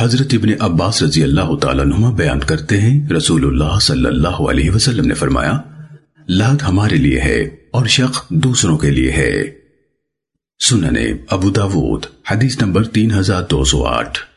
حضرت ابن عباس رضی اللہ تعالیٰ نما بیان کرتے ہیں رسول اللہ صلی اللہ علیہ وسلم نے فرمایا لات ہمارے لیے ہے اور شق دوسروں کے لیے ہے۔ سننے ابو داود، حدیث نمبر تین ہزار دو سو آٹھ۔